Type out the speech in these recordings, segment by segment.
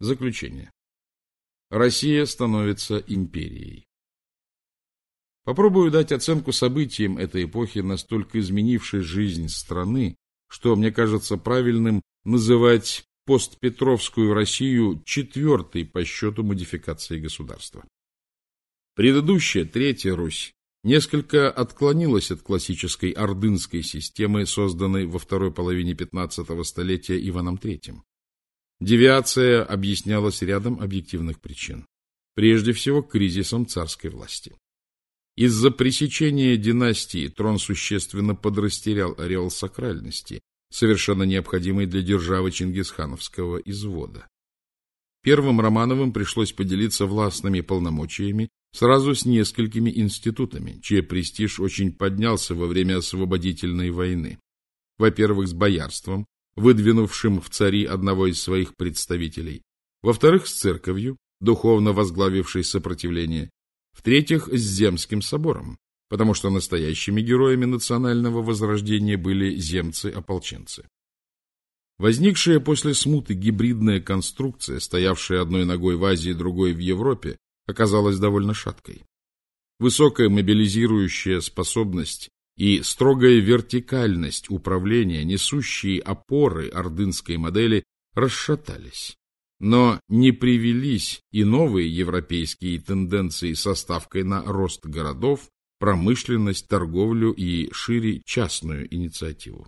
Заключение. Россия становится империей. Попробую дать оценку событиям этой эпохи, настолько изменившей жизнь страны, что мне кажется правильным называть постпетровскую Россию четвертой по счету модификацией государства. Предыдущая, Третья Русь, несколько отклонилась от классической ордынской системы, созданной во второй половине XV столетия Иваном III. Девиация объяснялась рядом объективных причин. Прежде всего, кризисом царской власти. Из-за пресечения династии трон существенно подрастерял ореол сакральности, совершенно необходимый для державы Чингисхановского извода. Первым Романовым пришлось поделиться властными полномочиями сразу с несколькими институтами, чей престиж очень поднялся во время освободительной войны. Во-первых, с боярством, выдвинувшим в цари одного из своих представителей. Во-вторых, с церковью, духовно возглавившей сопротивление. В-третьих, с Земским собором, потому что настоящими героями национального возрождения были земцы-ополченцы. Возникшая после смуты гибридная конструкция, стоявшая одной ногой в Азии, другой в Европе, оказалась довольно шаткой. Высокая мобилизирующая способность и строгая вертикальность управления, несущие опоры ордынской модели, расшатались. Но не привелись и новые европейские тенденции со ставкой на рост городов, промышленность, торговлю и шире частную инициативу.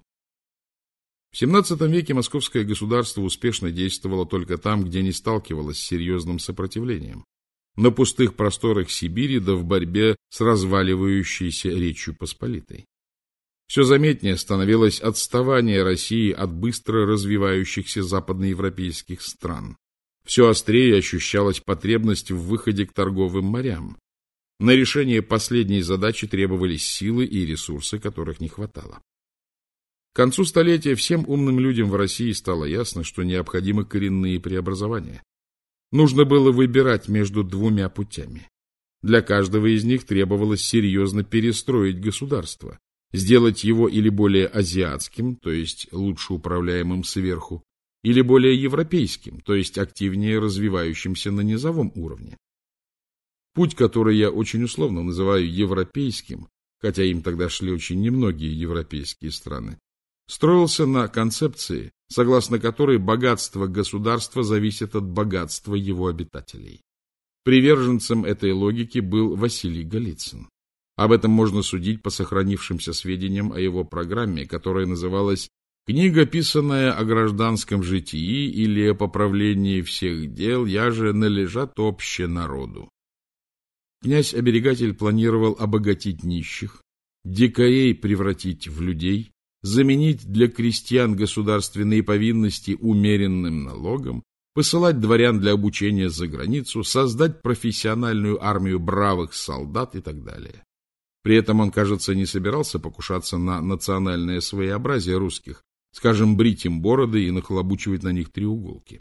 В XVII веке московское государство успешно действовало только там, где не сталкивалось с серьезным сопротивлением на пустых просторах Сибири да в борьбе с разваливающейся Речью Посполитой. Все заметнее становилось отставание России от быстро развивающихся западноевропейских стран. Все острее ощущалась потребность в выходе к торговым морям. На решение последней задачи требовались силы и ресурсы, которых не хватало. К концу столетия всем умным людям в России стало ясно, что необходимы коренные преобразования. Нужно было выбирать между двумя путями. Для каждого из них требовалось серьезно перестроить государство, сделать его или более азиатским, то есть лучше управляемым сверху, или более европейским, то есть активнее развивающимся на низовом уровне. Путь, который я очень условно называю европейским, хотя им тогда шли очень немногие европейские страны, строился на концепции, согласно которой богатство государства зависит от богатства его обитателей. Приверженцем этой логики был Василий Голицын. Об этом можно судить по сохранившимся сведениям о его программе, которая называлась «Книга, писанная о гражданском житии или о поправлении всех дел, я же належат обще народу». Князь-оберегатель планировал обогатить нищих, дикарей превратить в людей, заменить для крестьян государственные повинности умеренным налогом, посылать дворян для обучения за границу, создать профессиональную армию бравых солдат и так далее. При этом он, кажется, не собирался покушаться на национальное своеобразие русских, скажем, брить им бороды и нахлобучивать на них треуголки.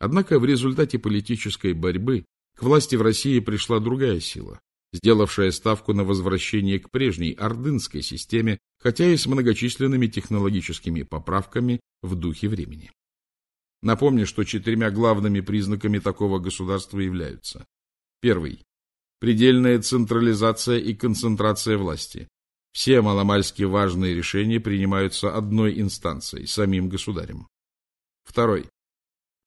Однако в результате политической борьбы к власти в России пришла другая сила, сделавшая ставку на возвращение к прежней ордынской системе, хотя и с многочисленными технологическими поправками в духе времени. Напомню, что четырьмя главными признаками такого государства являются. Первый. Предельная централизация и концентрация власти. Все маломальски важные решения принимаются одной инстанцией, самим государем. Второй.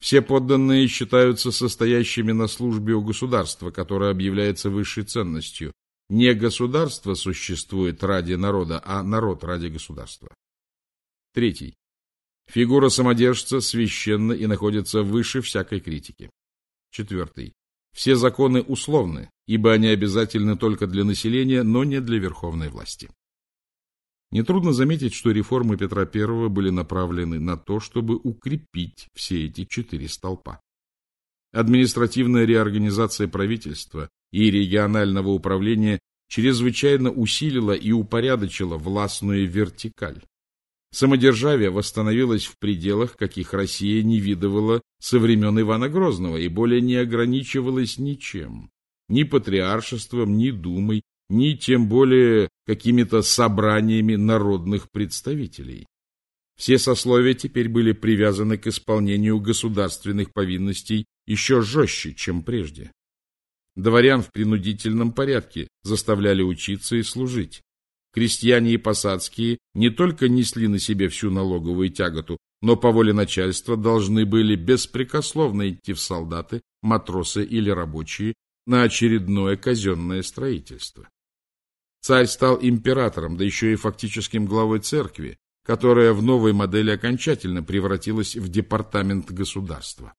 Все подданные считаются состоящими на службе у государства, которое объявляется высшей ценностью. Не государство существует ради народа, а народ ради государства. Третий. Фигура самодержца священна и находится выше всякой критики. Четвертый. Все законы условны, ибо они обязательны только для населения, но не для верховной власти. Нетрудно заметить, что реформы Петра I были направлены на то, чтобы укрепить все эти четыре столпа. Административная реорганизация правительства и регионального управления чрезвычайно усилила и упорядочила властную вертикаль. Самодержавие восстановилось в пределах, каких Россия не видывала со времен Ивана Грозного и более не ограничивалось ничем, ни патриаршеством, ни думой, ни тем более какими-то собраниями народных представителей. Все сословия теперь были привязаны к исполнению государственных повинностей еще жестче, чем прежде. Дворян в принудительном порядке заставляли учиться и служить. Крестьяне и посадские не только несли на себе всю налоговую тяготу, но по воле начальства должны были беспрекословно идти в солдаты, матросы или рабочие на очередное казенное строительство. Царь стал императором, да еще и фактическим главой церкви, которая в новой модели окончательно превратилась в департамент государства.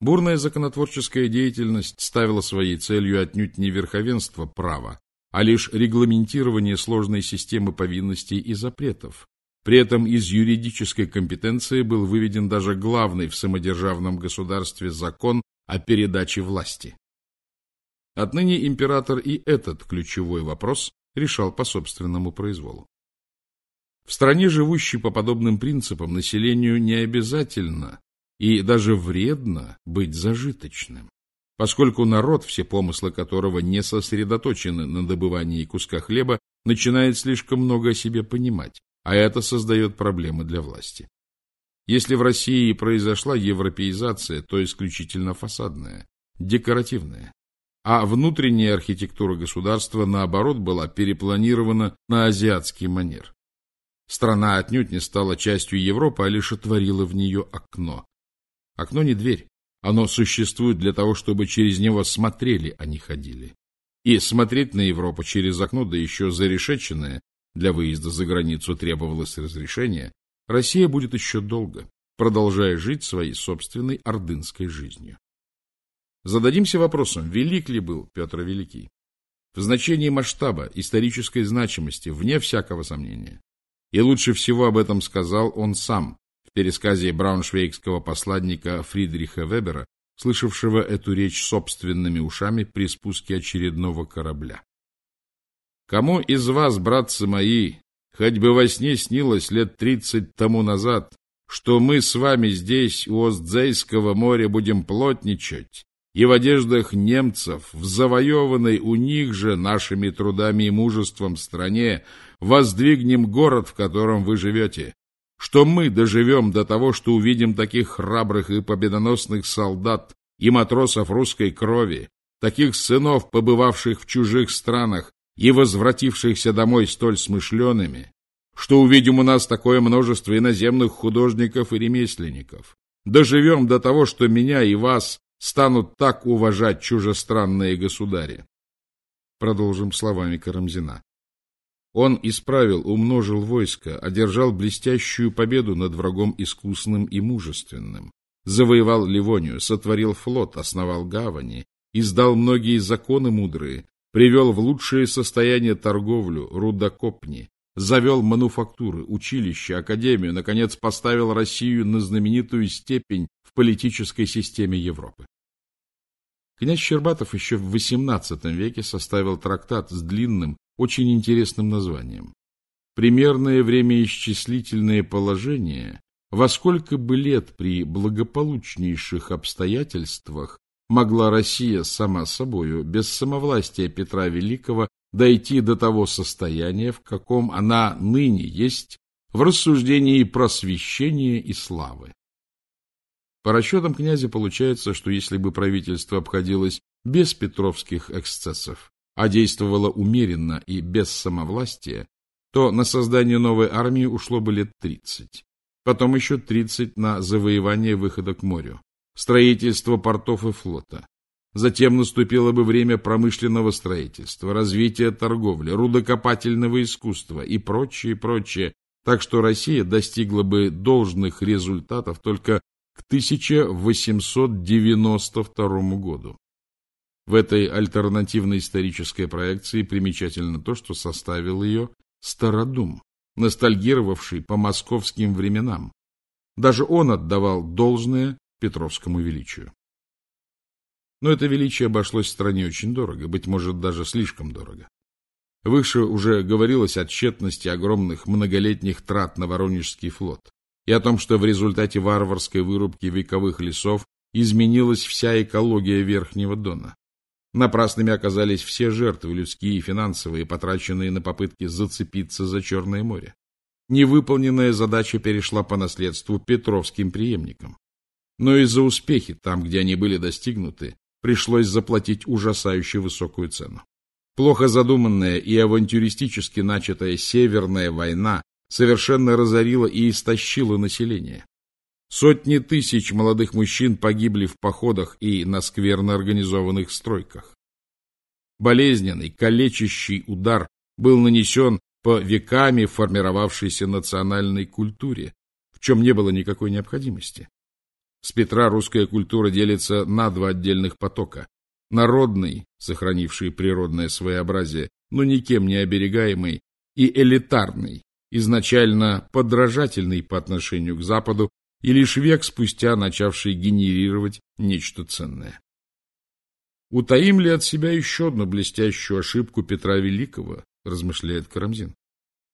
Бурная законотворческая деятельность ставила своей целью отнюдь не верховенство права, а лишь регламентирование сложной системы повинностей и запретов. При этом из юридической компетенции был выведен даже главный в самодержавном государстве закон о передаче власти. Отныне император и этот ключевой вопрос решал по собственному произволу. В стране, живущей по подобным принципам, населению не обязательно и даже вредно быть зажиточным, поскольку народ, все помыслы которого не сосредоточены на добывании куска хлеба, начинает слишком много о себе понимать, а это создает проблемы для власти. Если в России произошла европеизация, то исключительно фасадная, декоративная, а внутренняя архитектура государства, наоборот, была перепланирована на азиатский манер. Страна отнюдь не стала частью Европы, а лишь отворила в нее окно. Окно не дверь. Оно существует для того, чтобы через него смотрели, а не ходили. И смотреть на Европу через окно, да еще зарешеченное, для выезда за границу требовалось разрешение, Россия будет еще долго, продолжая жить своей собственной ордынской жизнью. Зададимся вопросом, велик ли был Петр Великий? В значении масштаба, исторической значимости, вне всякого сомнения. И лучше всего об этом сказал он сам в пересказе брауншвейгского посладника Фридриха Вебера, слышавшего эту речь собственными ушами при спуске очередного корабля. «Кому из вас, братцы мои, хоть бы во сне снилось лет тридцать тому назад, что мы с вами здесь, у Остзейского моря, будем плотничать, и в одеждах немцев, в завоеванной у них же нашими трудами и мужеством стране, воздвигнем город, в котором вы живете, что мы доживем до того, что увидим таких храбрых и победоносных солдат и матросов русской крови, таких сынов, побывавших в чужих странах и возвратившихся домой столь смышленными, что увидим у нас такое множество иноземных художников и ремесленников. Доживем до того, что меня и вас станут так уважать чужестранные государи. Продолжим словами Карамзина. Он исправил, умножил войско, одержал блестящую победу над врагом искусным и мужественным, завоевал Ливонию, сотворил флот, основал гавани, издал многие законы мудрые, привел в лучшее состояние торговлю, рудокопни, завел мануфактуры, училища, академию, наконец поставил Россию на знаменитую степень в политической системе Европы. Князь Щербатов еще в XVIII веке составил трактат с длинным, очень интересным названием. Примерное времяисчислительное положение, во сколько бы лет при благополучнейших обстоятельствах могла Россия сама собою, без самовластия Петра Великого, дойти до того состояния, в каком она ныне есть в рассуждении просвещения и славы. По расчетам князя получается, что если бы правительство обходилось без петровских эксцессов, а действовало умеренно и без самовластия, то на создание новой армии ушло бы лет 30. Потом еще 30 на завоевание выхода к морю, строительство портов и флота, Затем наступило бы время промышленного строительства, развития торговли, рудокопательного искусства и прочее, прочее, так что Россия достигла бы должных результатов только к 1892 году. В этой альтернативной исторической проекции примечательно то, что составил ее Стародум, ностальгировавший по московским временам. Даже он отдавал должное Петровскому величию. Но это величие обошлось стране очень дорого, быть может, даже слишком дорого. Выше уже говорилось о тщетности огромных многолетних трат на Воронежский флот и о том, что в результате варварской вырубки вековых лесов изменилась вся экология Верхнего Дона. Напрасными оказались все жертвы, людские и финансовые, потраченные на попытки зацепиться за Черное море. невыполненная задача перешла по наследству петровским преемникам. Но и за успехи, там, где они были достигнуты, пришлось заплатить ужасающе высокую цену. Плохо задуманная и авантюристически начатая Северная война совершенно разорила и истощила население. Сотни тысяч молодых мужчин погибли в походах и на скверно организованных стройках. Болезненный, калечащий удар был нанесен по веками формировавшейся национальной культуре, в чем не было никакой необходимости. С Петра русская культура делится на два отдельных потока. Народный, сохранивший природное своеобразие, но никем не оберегаемый, и элитарный, изначально подражательный по отношению к Западу и лишь век спустя начавший генерировать нечто ценное. Утаим ли от себя еще одну блестящую ошибку Петра Великого, размышляет Карамзин.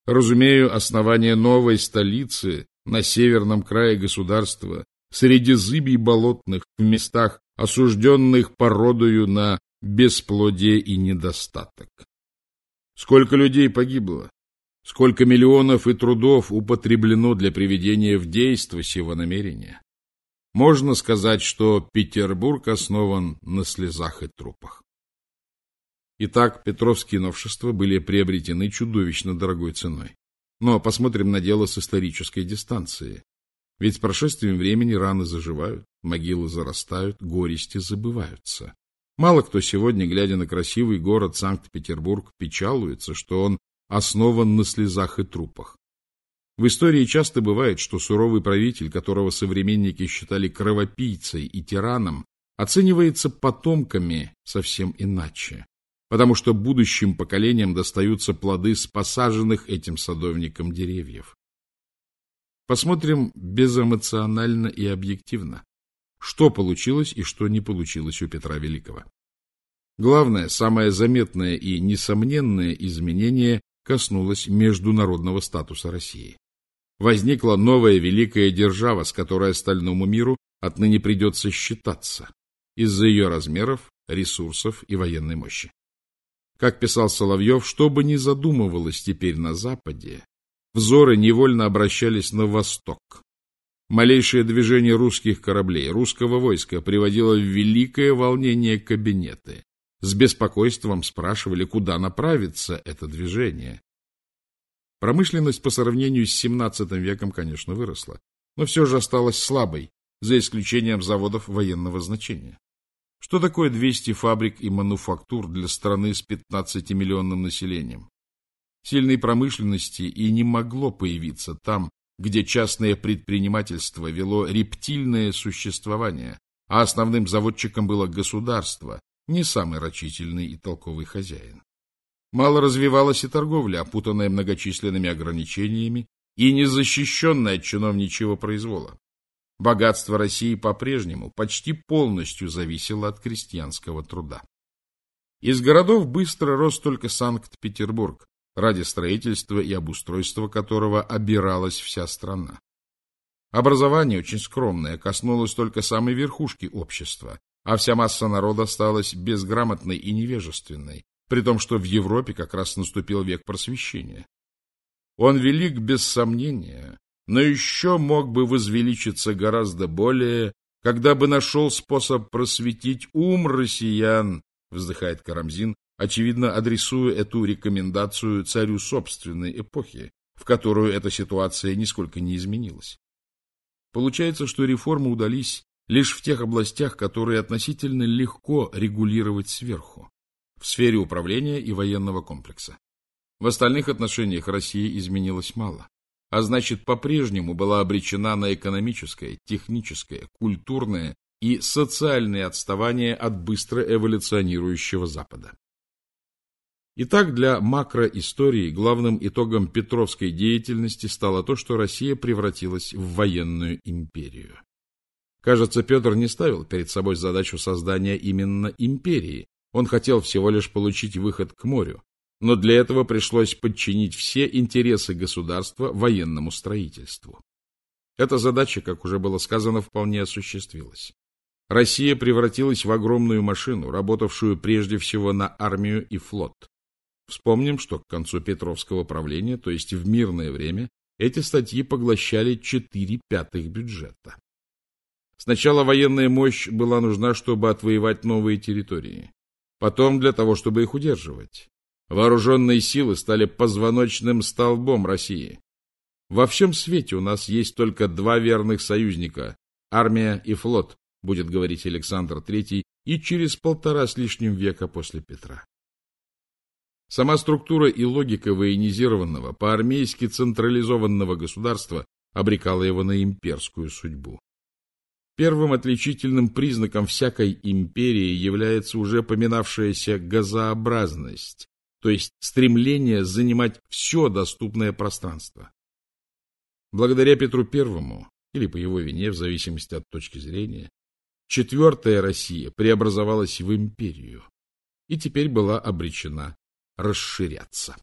Разумею, основание новой столицы на северном крае государства, среди зыбий болотных, в местах, осужденных породою на бесплодие и недостаток. Сколько людей погибло, сколько миллионов и трудов употреблено для приведения в действие сего намерения. Можно сказать, что Петербург основан на слезах и трупах. Итак, петровские новшества были приобретены чудовищно дорогой ценой. Но посмотрим на дело с исторической дистанции. Ведь с прошествием времени раны заживают, могилы зарастают, горести забываются. Мало кто сегодня, глядя на красивый город Санкт-Петербург, печалуется, что он основан на слезах и трупах. В истории часто бывает, что суровый правитель, которого современники считали кровопийцей и тираном, оценивается потомками совсем иначе потому что будущим поколениям достаются плоды с посаженных этим садовником деревьев. Посмотрим безэмоционально и объективно, что получилось и что не получилось у Петра Великого. Главное, самое заметное и несомненное изменение коснулось международного статуса России. Возникла новая великая держава, с которой остальному миру отныне придется считаться из-за ее размеров, ресурсов и военной мощи. Как писал Соловьев, что бы ни задумывалось теперь на Западе, взоры невольно обращались на восток. Малейшее движение русских кораблей, русского войска приводило в великое волнение кабинеты. С беспокойством спрашивали, куда направится это движение. Промышленность по сравнению с XVII веком, конечно, выросла, но все же осталась слабой, за исключением заводов военного значения. Что такое 200 фабрик и мануфактур для страны с 15-миллионным населением? Сильной промышленности и не могло появиться там, где частное предпринимательство вело рептильное существование, а основным заводчиком было государство, не самый рачительный и толковый хозяин. Мало развивалась и торговля, опутанная многочисленными ограничениями и незащищенная от чиновничьего произвола. Богатство России по-прежнему почти полностью зависело от крестьянского труда. Из городов быстро рос только Санкт-Петербург, ради строительства и обустройства которого обиралась вся страна. Образование очень скромное, коснулось только самой верхушки общества, а вся масса народа осталась безграмотной и невежественной, при том, что в Европе как раз наступил век просвещения. Он велик без сомнения, но еще мог бы возвеличиться гораздо более, когда бы нашел способ просветить ум россиян, вздыхает Карамзин, очевидно адресуя эту рекомендацию царю собственной эпохи, в которую эта ситуация нисколько не изменилась. Получается, что реформы удались лишь в тех областях, которые относительно легко регулировать сверху, в сфере управления и военного комплекса. В остальных отношениях Россия изменилась мало а значит, по-прежнему была обречена на экономическое, техническое, культурное и социальное отставание от быстро эволюционирующего Запада. Итак, для макроистории главным итогом Петровской деятельности стало то, что Россия превратилась в военную империю. Кажется, Петр не ставил перед собой задачу создания именно империи. Он хотел всего лишь получить выход к морю, но для этого пришлось подчинить все интересы государства военному строительству. Эта задача, как уже было сказано, вполне осуществилась. Россия превратилась в огромную машину, работавшую прежде всего на армию и флот. Вспомним, что к концу Петровского правления, то есть в мирное время, эти статьи поглощали 4 пятых бюджета. Сначала военная мощь была нужна, чтобы отвоевать новые территории. Потом для того, чтобы их удерживать. Вооруженные силы стали позвоночным столбом России. Во всем свете у нас есть только два верных союзника – армия и флот, будет говорить Александр III, и через полтора с лишним века после Петра. Сама структура и логика военизированного, по-армейски централизованного государства обрекала его на имперскую судьбу. Первым отличительным признаком всякой империи является уже поминавшаяся газообразность, то есть стремление занимать все доступное пространство. Благодаря Петру Первому, или по его вине, в зависимости от точки зрения, четвертая Россия преобразовалась в империю и теперь была обречена расширяться.